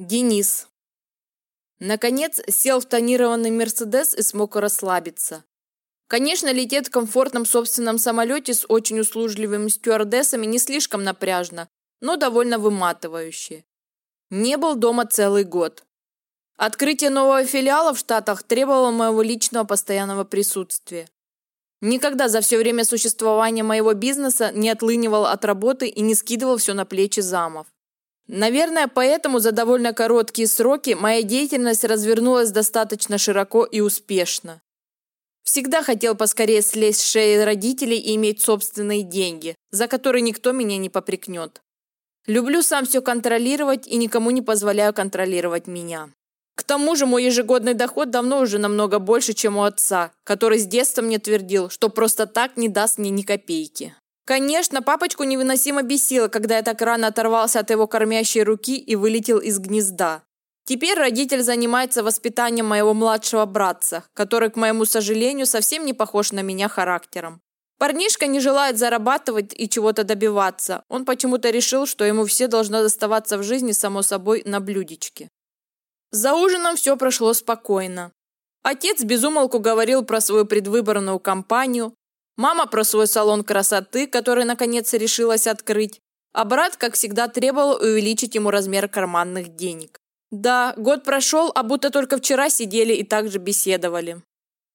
Денис. Наконец сел в тонированный Мерседес и смог расслабиться. Конечно, лететь в комфортном собственном самолете с очень услужливыми стюардессами не слишком напряжно, но довольно выматывающе. Не был дома целый год. Открытие нового филиала в Штатах требовало моего личного постоянного присутствия. Никогда за все время существования моего бизнеса не отлынивал от работы и не скидывал все на плечи замов. Наверное, поэтому за довольно короткие сроки моя деятельность развернулась достаточно широко и успешно. Всегда хотел поскорее слезть с шеи родителей и иметь собственные деньги, за которые никто меня не попрекнет. Люблю сам все контролировать и никому не позволяю контролировать меня. К тому же мой ежегодный доход давно уже намного больше, чем у отца, который с детства мне твердил, что просто так не даст мне ни копейки. Конечно, папочку невыносимо бесило, когда я так рано оторвался от его кормящей руки и вылетел из гнезда. Теперь родитель занимается воспитанием моего младшего братца, который, к моему сожалению, совсем не похож на меня характером. Парнишка не желает зарабатывать и чего-то добиваться. Он почему-то решил, что ему все должно доставаться в жизни, само собой, на блюдечке. За ужином все прошло спокойно. Отец безумолку говорил про свою предвыборную кампанию, Мама про свой салон красоты, который наконец решилась открыть. А брат, как всегда, требовал увеличить ему размер карманных денег. Да, год прошел, а будто только вчера сидели и также беседовали.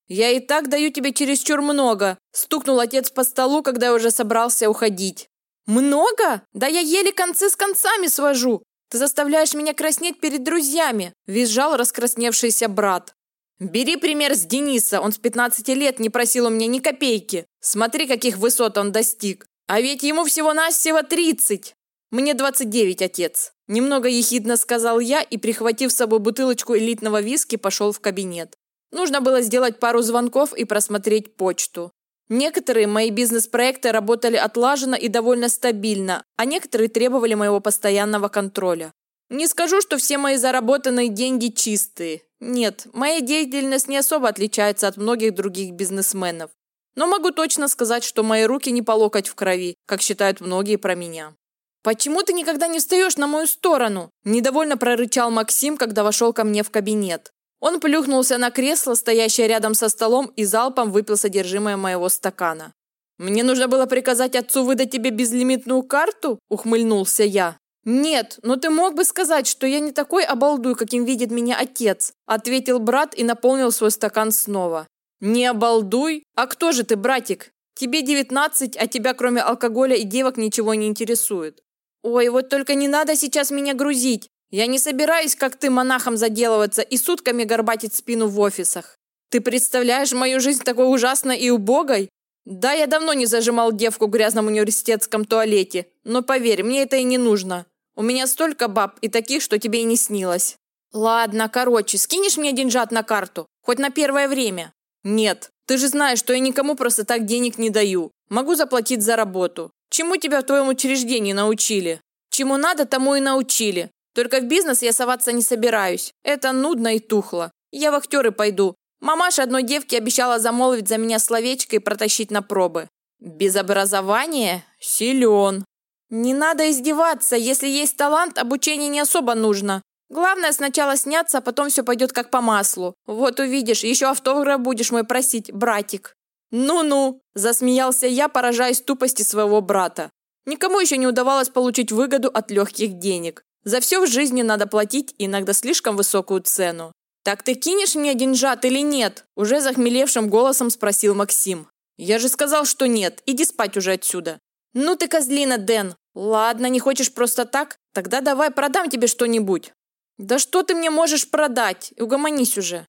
«Я и так даю тебе чересчур много», – стукнул отец по столу, когда я уже собрался уходить. «Много? Да я еле концы с концами свожу. Ты заставляешь меня краснеть перед друзьями», – визжал раскрасневшийся брат. Бери пример с Дениса, он с 15 лет не просил у меня ни копейки. Смотри, каких высот он достиг. А ведь ему всего-навсего 30. Мне 29, отец. Немного ехидно сказал я и, прихватив с собой бутылочку элитного виски, пошел в кабинет. Нужно было сделать пару звонков и просмотреть почту. Некоторые мои бизнес-проекты работали отлаженно и довольно стабильно, а некоторые требовали моего постоянного контроля. Не скажу, что все мои заработанные деньги чистые. Нет, моя деятельность не особо отличается от многих других бизнесменов. Но могу точно сказать, что мои руки не по локоть в крови, как считают многие про меня. «Почему ты никогда не встаешь на мою сторону?» Недовольно прорычал Максим, когда вошел ко мне в кабинет. Он плюхнулся на кресло, стоящее рядом со столом, и залпом выпил содержимое моего стакана. «Мне нужно было приказать отцу выдать тебе безлимитную карту?» – ухмыльнулся я. «Нет, но ты мог бы сказать, что я не такой обалдуй, каким видит меня отец», ответил брат и наполнил свой стакан снова. «Не обалдуй? А кто же ты, братик? Тебе 19, а тебя кроме алкоголя и девок ничего не интересует». «Ой, вот только не надо сейчас меня грузить. Я не собираюсь, как ты, монахом заделываться и сутками горбатить спину в офисах. Ты представляешь мою жизнь такой ужасной и убогой? Да, я давно не зажимал девку в грязном университетском туалете, но поверь, мне это и не нужно. У меня столько баб и таких, что тебе и не снилось. Ладно, короче, скинешь мне деньжат на карту? Хоть на первое время? Нет. Ты же знаешь, что я никому просто так денег не даю. Могу заплатить за работу. Чему тебя в твоем учреждении научили? Чему надо, тому и научили. Только в бизнес я соваться не собираюсь. Это нудно и тухло. Я в актеры пойду. Мамаша одной девке обещала замолвить за меня словечко и протащить на пробы. Без образования? Силен. Не надо издеваться. Если есть талант, обучение не особо нужно. Главное сначала сняться, а потом все пойдет как по маслу. Вот увидишь, еще автограф будешь мой просить, братик. Ну-ну, засмеялся я, поражаясь тупости своего брата. Никому еще не удавалось получить выгоду от легких денег. За все в жизни надо платить иногда слишком высокую цену. «Так ты кинешь мне деньжат или нет?» Уже захмелевшим голосом спросил Максим. «Я же сказал, что нет. Иди спать уже отсюда». «Ну ты козлина, Дэн! Ладно, не хочешь просто так? Тогда давай продам тебе что-нибудь». «Да что ты мне можешь продать? Угомонись уже».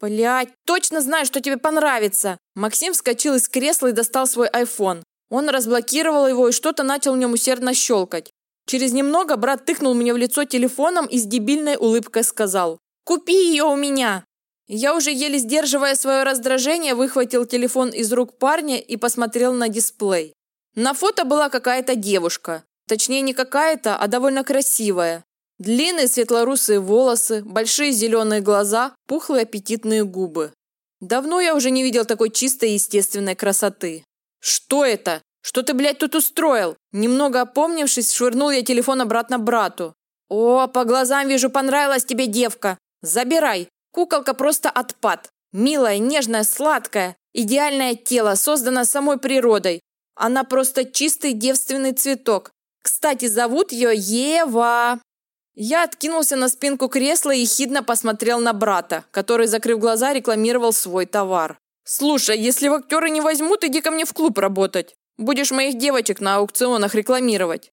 «Блядь, точно знаю, что тебе понравится!» Максим вскочил из кресла и достал свой айфон. Он разблокировал его и что-то начал в нем усердно щелкать. Через немного брат тыкнул мне в лицо телефоном и с дебильной улыбкой сказал «Купи ее у меня!» Я уже еле сдерживая свое раздражение, выхватил телефон из рук парня и посмотрел на дисплей. На фото была какая-то девушка. Точнее, не какая-то, а довольно красивая. Длинные светлорусые волосы, большие зеленые глаза, пухлые аппетитные губы. Давно я уже не видел такой чистой естественной красоты. Что это? Что ты, блядь, тут устроил? Немного опомнившись, швырнул я телефон обратно брату. О, по глазам вижу, понравилась тебе девка. Забирай. Куколка просто отпад. Милая, нежная, сладкая. Идеальное тело, создано самой природой. Она просто чистый девственный цветок. Кстати, зовут ее Ева. Я откинулся на спинку кресла и хидно посмотрел на брата, который, закрыв глаза, рекламировал свой товар. «Слушай, если в актеры не возьмут, иди ко мне в клуб работать. Будешь моих девочек на аукционах рекламировать».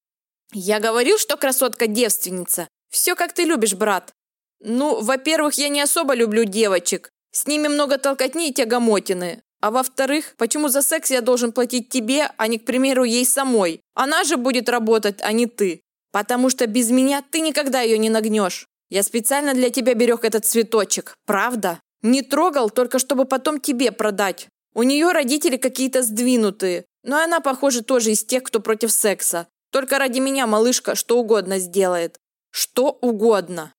«Я говорил, что красотка девственница. Все, как ты любишь, брат». «Ну, во-первых, я не особо люблю девочек. С ними много толкотни и тягомотины. А во-вторых, почему за секс я должен платить тебе, а не, к примеру, ей самой? Она же будет работать, а не ты. Потому что без меня ты никогда ее не нагнешь. Я специально для тебя берег этот цветочек. Правда? Не трогал, только чтобы потом тебе продать. У нее родители какие-то сдвинутые. Но она, похоже, тоже из тех, кто против секса. Только ради меня малышка что угодно сделает. Что угодно.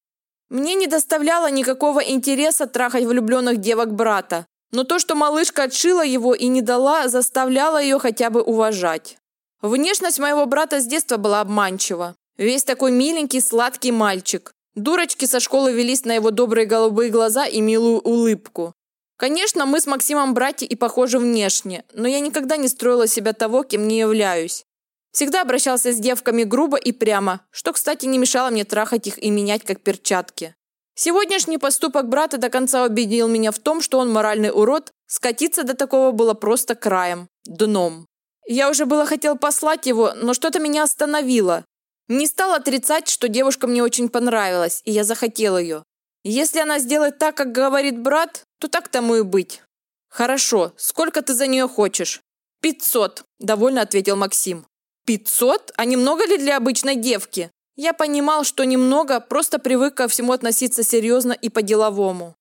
Мне не доставляло никакого интереса трахать влюбленных девок брата. Но то, что малышка отшила его и не дала, заставляло ее хотя бы уважать. Внешность моего брата с детства была обманчива. Весь такой миленький, сладкий мальчик. Дурочки со школы велись на его добрые голубые глаза и милую улыбку. Конечно, мы с Максимом братья и похожи внешне, но я никогда не строила себя того, кем не являюсь. Всегда обращался с девками грубо и прямо, что, кстати, не мешало мне трахать их и менять как перчатки. Сегодняшний поступок брата до конца убедил меня в том, что он моральный урод, скатиться до такого было просто краем, дном. Я уже было хотел послать его, но что-то меня остановило. Не стал отрицать, что девушка мне очень понравилась, и я захотел ее. Если она сделает так, как говорит брат, то так тому и быть. Хорошо, сколько ты за нее хочешь? Пятьсот, довольно ответил Максим. Пятьсот? А немного ли для обычной девки? Я понимал, что немного, просто привык ко всему относиться серьезно и по-деловому.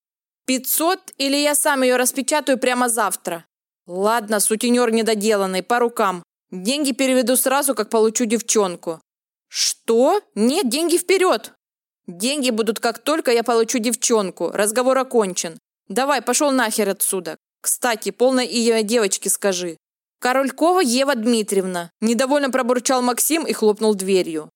Пятьсот или я сам ее распечатаю прямо завтра? Ладно, сутенер недоделанный, по рукам. Деньги переведу сразу, как получу девчонку. Что? Нет, деньги вперед. Деньги будут, как только я получу девчонку. Разговор окончен. Давай, пошел нахер отсюда. Кстати, полное имя девочки скажи. Королькова Ева Дмитриевна. Недовольно пробурчал Максим и хлопнул дверью.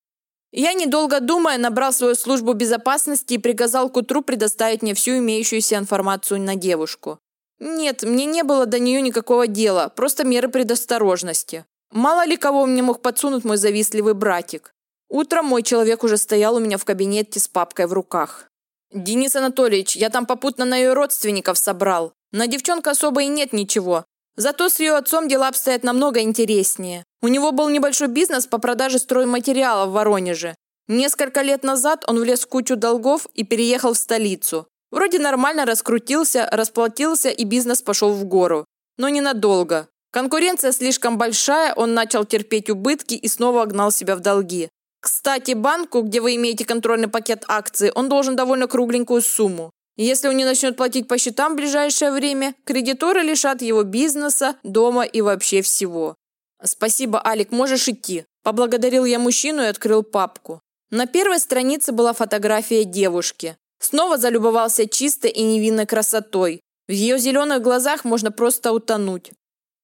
Я, недолго думая, набрал свою службу безопасности и приказал к утру предоставить мне всю имеющуюся информацию на девушку. Нет, мне не было до нее никакого дела, просто меры предосторожности. Мало ли кого мне мог подсунуть мой завистливый братик. Утром мой человек уже стоял у меня в кабинете с папкой в руках. «Денис Анатольевич, я там попутно на ее родственников собрал. На девчонка особо и нет ничего. Зато с ее отцом дела обстоят намного интереснее. У него был небольшой бизнес по продаже стройматериалов в Воронеже. Несколько лет назад он влез в кучу долгов и переехал в столицу. Вроде нормально раскрутился, расплатился и бизнес пошел в гору. Но ненадолго. Конкуренция слишком большая, он начал терпеть убытки и снова огнал себя в долги. Кстати, банку, где вы имеете контрольный пакет акций, он должен довольно кругленькую сумму. Если он не начнет платить по счетам в ближайшее время, кредиторы лишат его бизнеса, дома и вообще всего. «Спасибо, Алик, можешь идти». Поблагодарил я мужчину и открыл папку. На первой странице была фотография девушки. Снова залюбовался чистой и невинной красотой. В ее зеленых глазах можно просто утонуть.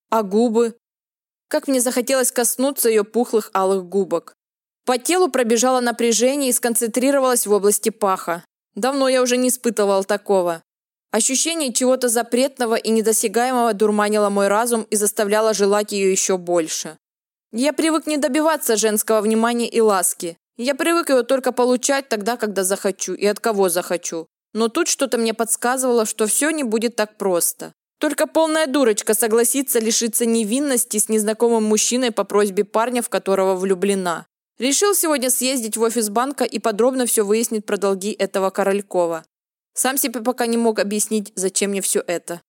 А губы? Как мне захотелось коснуться ее пухлых алых губок. По телу пробежало напряжение и сконцентрировалось в области паха. Давно я уже не испытывал такого. Ощущение чего-то запретного и недосягаемого дурманило мой разум и заставляло желать ее еще больше. Я привык не добиваться женского внимания и ласки. Я привык его только получать тогда, когда захочу и от кого захочу. Но тут что-то мне подсказывало, что все не будет так просто. Только полная дурочка согласится лишиться невинности с незнакомым мужчиной по просьбе парня, в которого влюблена. Решил сегодня съездить в офис банка и подробно все выяснить про долги этого Королькова. Сам себе пока не мог объяснить, зачем мне все это.